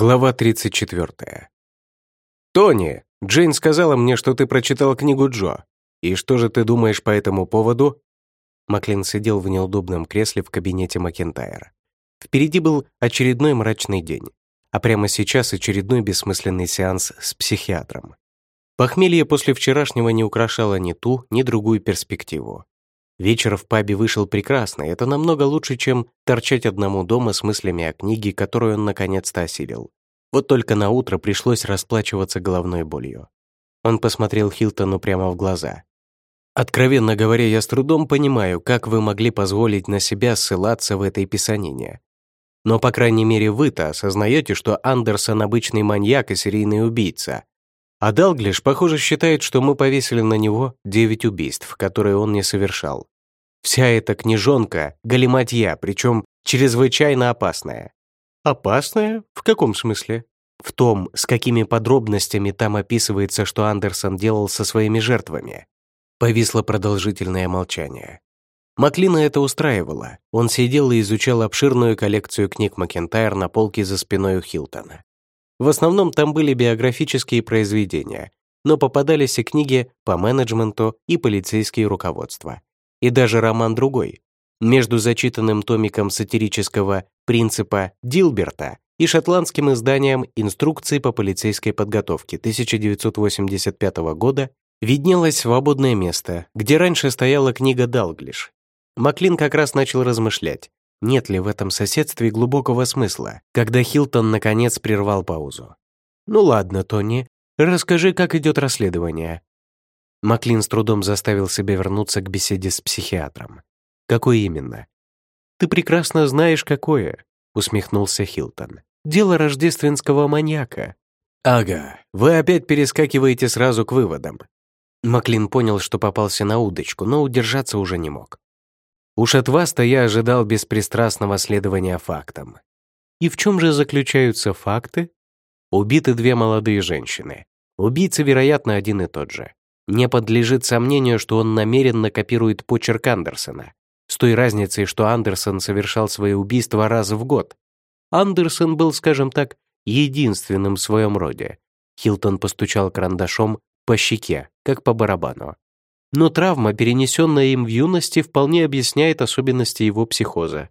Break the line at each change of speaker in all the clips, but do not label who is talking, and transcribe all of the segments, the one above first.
Глава 34. «Тони, Джейн сказала мне, что ты прочитал книгу Джо. И что же ты думаешь по этому поводу?» Маклин сидел в неудобном кресле в кабинете Макентайра. Впереди был очередной мрачный день, а прямо сейчас очередной бессмысленный сеанс с психиатром. Похмелье после вчерашнего не украшало ни ту, ни другую перспективу. Вечер в пабе вышел прекрасно, это намного лучше, чем торчать одному дома с мыслями о книге, которую он наконец-то осилил. Вот только на утро пришлось расплачиваться головной болью. Он посмотрел Хилтону прямо в глаза. «Откровенно говоря, я с трудом понимаю, как вы могли позволить на себя ссылаться в этой писанине. Но, по крайней мере, вы-то осознаете, что Андерсон обычный маньяк и серийный убийца. А Далглиш, похоже, считает, что мы повесили на него девять убийств, которые он не совершал. Вся эта книжонка — галиматья, причем чрезвычайно опасная. Опасная? В каком смысле? В том, с какими подробностями там описывается, что Андерсон делал со своими жертвами. Повисло продолжительное молчание. Маклина это устраивало. Он сидел и изучал обширную коллекцию книг Макентайр на полке за спиной у Хилтона. В основном там были биографические произведения, но попадались и книги по менеджменту и полицейские руководства и даже роман другой, между зачитанным томиком сатирического принципа Дилберта и шотландским изданием «Инструкции по полицейской подготовке» 1985 года виднелось свободное место, где раньше стояла книга Далглиш. Маклин как раз начал размышлять, нет ли в этом соседстве глубокого смысла, когда Хилтон наконец прервал паузу. «Ну ладно, Тони, расскажи, как идет расследование. Маклин с трудом заставил себя вернуться к беседе с психиатром. «Какое именно?» «Ты прекрасно знаешь, какое», — усмехнулся Хилтон. «Дело рождественского маньяка». «Ага, вы опять перескакиваете сразу к выводам». Маклин понял, что попался на удочку, но удержаться уже не мог. «Уж от вас-то я ожидал беспристрастного следования фактам». «И в чем же заключаются факты?» Убиты две молодые женщины. Убийца, вероятно, один и тот же. Не подлежит сомнению, что он намеренно копирует почерк Андерсона, с той разницей, что Андерсон совершал свои убийства раз в год. Андерсон был, скажем так, единственным в своем роде. Хилтон постучал карандашом по щеке, как по барабану. Но травма, перенесенная им в юности, вполне объясняет особенности его психоза.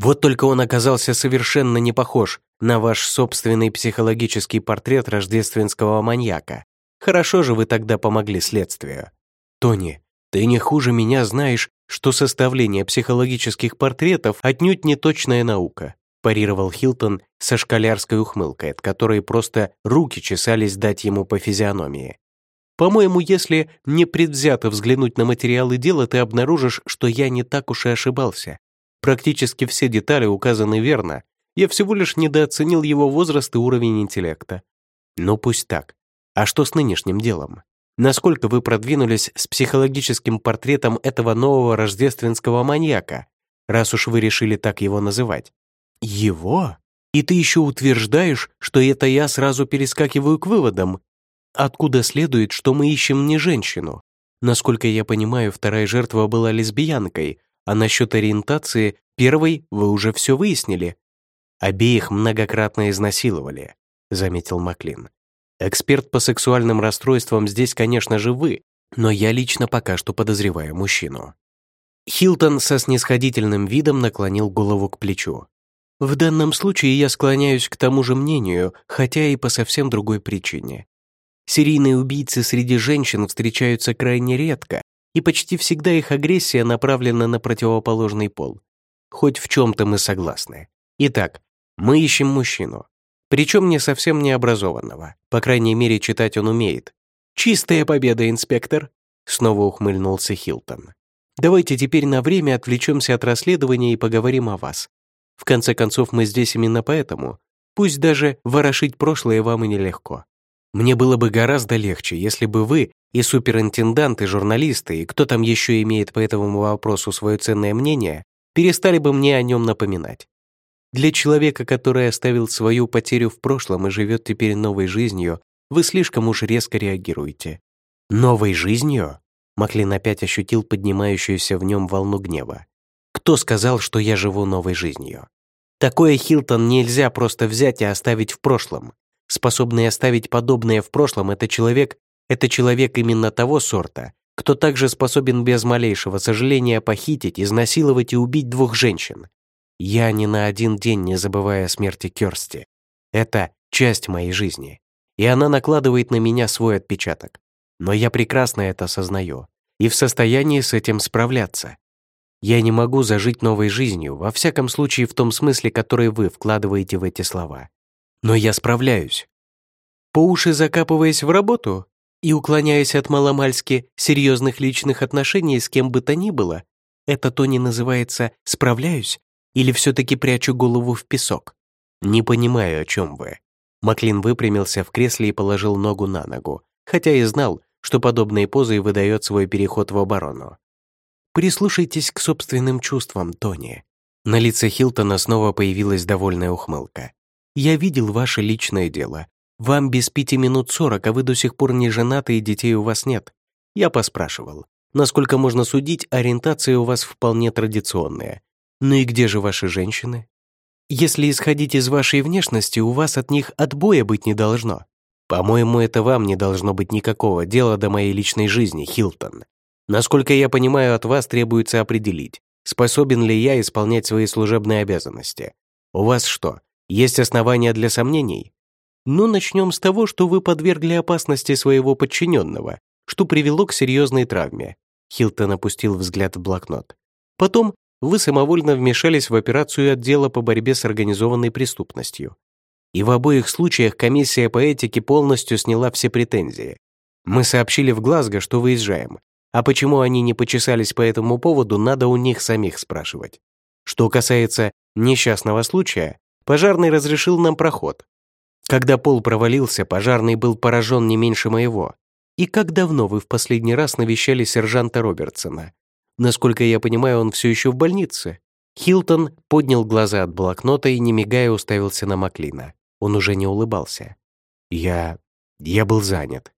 Вот только он оказался совершенно не похож на ваш собственный психологический портрет рождественского маньяка, Хорошо же вы тогда помогли следствию. Тони, ты не хуже меня знаешь, что составление психологических портретов отнюдь не точная наука, парировал Хилтон со школярской ухмылкой, от которой просто руки чесались дать ему по физиономии. По-моему, если непредвзято взглянуть на материалы дела, ты обнаружишь, что я не так уж и ошибался. Практически все детали указаны верно. Я всего лишь недооценил его возраст и уровень интеллекта. Ну пусть так. А что с нынешним делом? Насколько вы продвинулись с психологическим портретом этого нового рождественского маньяка, раз уж вы решили так его называть? Его? И ты еще утверждаешь, что это я сразу перескакиваю к выводам? Откуда следует, что мы ищем не женщину? Насколько я понимаю, вторая жертва была лесбиянкой, а насчет ориентации первой вы уже все выяснили. Обеих многократно изнасиловали, заметил Маклин. Эксперт по сексуальным расстройствам здесь, конечно же, вы, но я лично пока что подозреваю мужчину». Хилтон со снисходительным видом наклонил голову к плечу. «В данном случае я склоняюсь к тому же мнению, хотя и по совсем другой причине. Серийные убийцы среди женщин встречаются крайне редко, и почти всегда их агрессия направлена на противоположный пол. Хоть в чем-то мы согласны. Итак, мы ищем мужчину. Причем не совсем необразованного. По крайней мере, читать он умеет. «Чистая победа, инспектор!» Снова ухмыльнулся Хилтон. «Давайте теперь на время отвлечемся от расследования и поговорим о вас. В конце концов, мы здесь именно поэтому. Пусть даже ворошить прошлое вам и нелегко. Мне было бы гораздо легче, если бы вы и суперинтендант, и журналисты, и кто там еще имеет по этому вопросу свое ценное мнение, перестали бы мне о нем напоминать. Для человека, который оставил свою потерю в прошлом и живет теперь новой жизнью, вы слишком уж резко реагируете. Новой жизнью? Маклин опять ощутил поднимающуюся в нем волну гнева. Кто сказал, что я живу новой жизнью? Такое Хилтон нельзя просто взять и оставить в прошлом. Способный оставить подобное в прошлом это человек, это человек именно того сорта, кто также способен без малейшего сожаления похитить, изнасиловать и убить двух женщин. Я ни на один день не забываю о смерти Кёрсти. Это часть моей жизни, и она накладывает на меня свой отпечаток. Но я прекрасно это осознаю и в состоянии с этим справляться. Я не могу зажить новой жизнью, во всяком случае в том смысле, который вы вкладываете в эти слова. Но я справляюсь. По уши закапываясь в работу и уклоняясь от маломальски серьезных личных отношений с кем бы то ни было, это то не называется «справляюсь» или все-таки прячу голову в песок? Не понимаю, о чем вы. Маклин выпрямился в кресле и положил ногу на ногу, хотя и знал, что подобной позой выдает свой переход в оборону. Прислушайтесь к собственным чувствам, Тони. На лице Хилтона снова появилась довольная ухмылка. Я видел ваше личное дело. Вам без пяти минут сорок, а вы до сих пор не женаты и детей у вас нет. Я поспрашивал. Насколько можно судить, ориентация у вас вполне традиционная. Ну и где же ваши женщины? Если исходить из вашей внешности, у вас от них отбоя быть не должно. По-моему, это вам не должно быть никакого дела до моей личной жизни, Хилтон. Насколько я понимаю, от вас требуется определить, способен ли я исполнять свои служебные обязанности. У вас что, есть основания для сомнений? Ну, начнем с того, что вы подвергли опасности своего подчиненного, что привело к серьезной травме. Хилтон опустил взгляд в блокнот. Потом вы самовольно вмешались в операцию отдела по борьбе с организованной преступностью. И в обоих случаях комиссия по этике полностью сняла все претензии. Мы сообщили в Глазго, что выезжаем, а почему они не почесались по этому поводу, надо у них самих спрашивать. Что касается несчастного случая, пожарный разрешил нам проход. Когда пол провалился, пожарный был поражен не меньше моего. И как давно вы в последний раз навещали сержанта Робертсона? Насколько я понимаю, он все еще в больнице. Хилтон поднял глаза от блокнота и, не мигая, уставился на Маклина. Он уже не улыбался. Я... я был занят.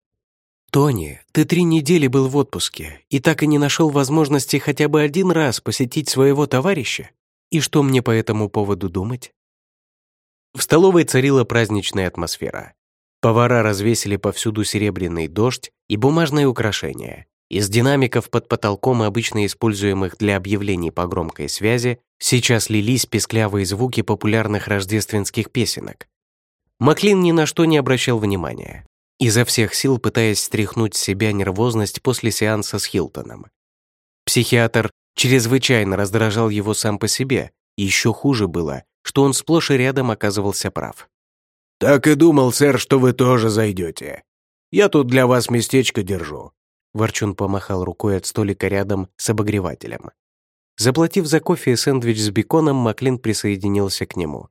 «Тони, ты три недели был в отпуске и так и не нашел возможности хотя бы один раз посетить своего товарища? И что мне по этому поводу думать?» В столовой царила праздничная атмосфера. Повара развесили повсюду серебряный дождь и бумажные украшения. Из динамиков под потолком, обычно используемых для объявлений по громкой связи, сейчас лились песклявые звуки популярных рождественских песенок. Маклин ни на что не обращал внимания изо всех сил пытаясь стряхнуть с себя нервозность после сеанса с Хилтоном. Психиатр чрезвычайно раздражал его сам по себе, и еще хуже было, что он сплошь и рядом оказывался прав.
«Так и думал, сэр, что вы тоже зайдете. Я тут для вас местечко держу».
Ворчун помахал рукой от столика рядом с обогревателем. Заплатив за кофе и сэндвич с беконом, Маклин присоединился к нему.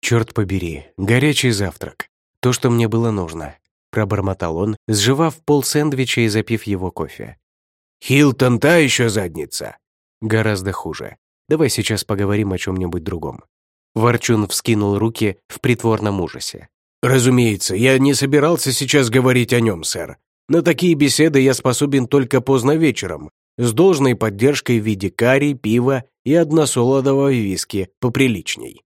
«Черт побери, горячий завтрак. То, что мне было нужно пробормотал он, сживав пол сэндвича и запив его кофе.
«Хилтон та еще задница!»
«Гораздо хуже. Давай сейчас поговорим о чем-нибудь другом». Ворчун вскинул руки в притворном ужасе.
«Разумеется, я не собирался сейчас говорить о нем, сэр. На такие беседы я способен только поздно вечером, с должной поддержкой в виде карри, пива и односолодового виски поприличней».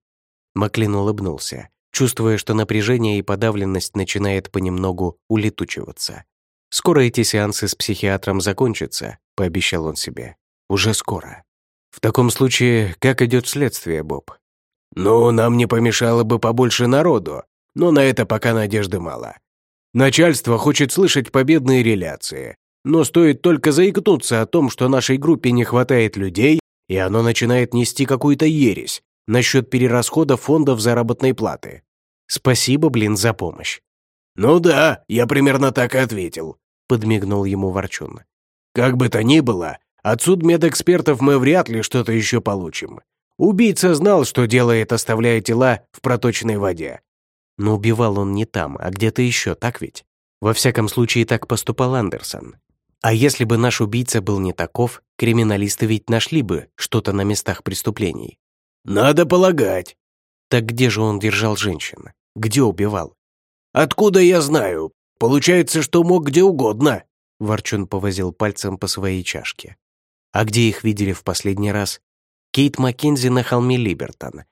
Маклин улыбнулся чувствуя, что напряжение и подавленность начинает понемногу улетучиваться. «Скоро эти сеансы с психиатром закончатся», — пообещал он себе. «Уже скоро». «В таком случае, как идет следствие, Боб?»
«Ну, нам не помешало бы побольше народу, но на это пока надежды мало. Начальство хочет слышать победные реляции, но стоит только заикнуться о том, что нашей группе не хватает людей, и оно начинает нести какую-то ересь, насчет перерасхода фондов заработной платы.
Спасибо, блин, за помощь.
«Ну да, я примерно так и ответил», — подмигнул ему Ворчун. «Как бы то ни было, от судмедэкспертов мы вряд ли что-то еще получим. Убийца знал, что делает, оставляя тела в проточной воде».
Но убивал он не там, а где-то еще, так ведь? Во всяком случае, так поступал Андерсон. А если бы наш убийца был не таков, криминалисты ведь нашли бы что-то на местах преступлений.
«Надо полагать».
Так где же он держал женщин? Где убивал?
«Откуда я знаю? Получается, что мог где угодно».
Ворчун повозил пальцем по своей чашке. «А где их видели в последний раз?» Кейт Маккензи на холме Либертон.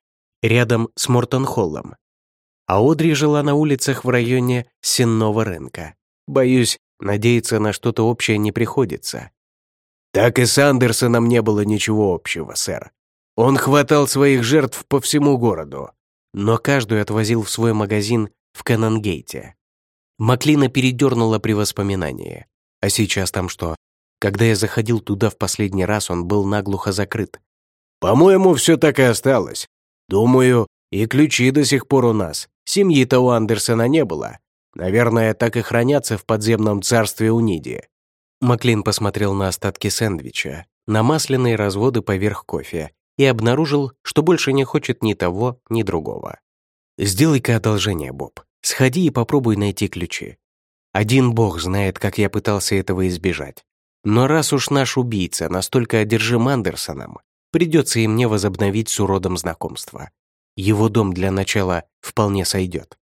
рядом с Мортон-Холлом. А Одри жила на улицах в районе Сенного рынка. Боюсь, надеяться на что-то общее не приходится.
Так и с Андерсоном не было ничего общего, сэр. Он хватал своих жертв по всему городу,
но каждую отвозил в свой магазин в Канонгейте. Маклина передернула при воспоминании. А сейчас там что? Когда я заходил туда в последний раз, он был наглухо закрыт.
По-моему, все так и осталось. Думаю, и ключи до сих пор у нас. Семьи-то у Андерсона не было. Наверное, так и хранятся в подземном царстве Униди.
Маклин посмотрел на остатки сэндвича, на масляные разводы поверх кофе и обнаружил, что больше не хочет ни того, ни другого. «Сделай-ка одолжение, Боб. Сходи и попробуй найти ключи. Один бог знает, как я пытался этого избежать. Но раз уж наш убийца настолько одержим Андерсоном, придется и мне возобновить с уродом знакомство. Его дом для начала вполне сойдет.